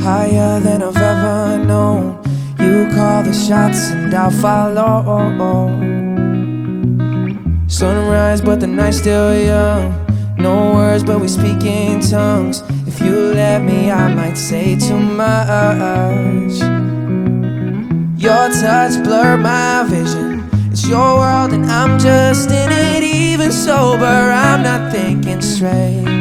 higher than I've ever known. You call the shots and I'll follow. Sunrise, but the night's still young. No words, but we speak in tongues. If you let me, I might say too much. Your touch blurred my vision. It's your world, and I'm just in it. Even sober, I'm not thinking straight.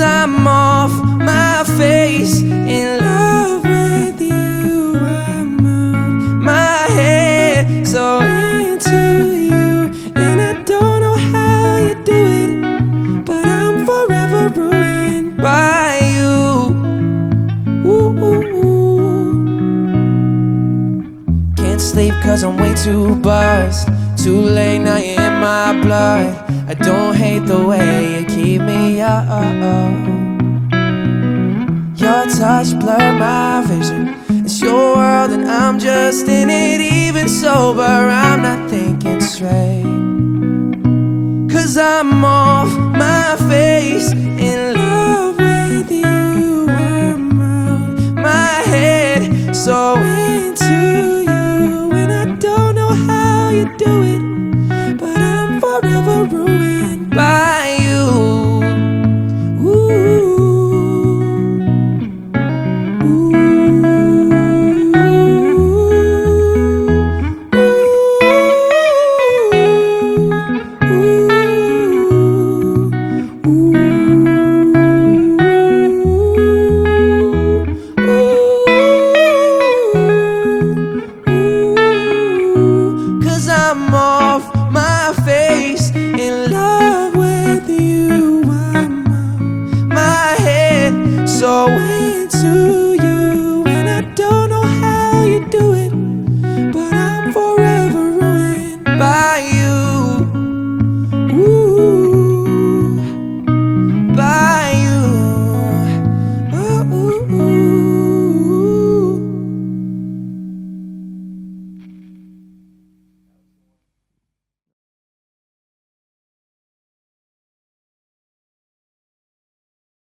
I'm off my face in love with you. I'm out my head, so into you. And I don't know how you do it, but I'm forever ruined by you. Can't sleep cause I'm way too buzzed. Too late now, you're in my blood. I don't hate the way you keep me. Uh, uh, uh. Your touch blurred my vision. It's your world and I'm just in it. Even sober, I'm not thinking straight. Cause I'm off my face in love with you. I'm out my head, so. so into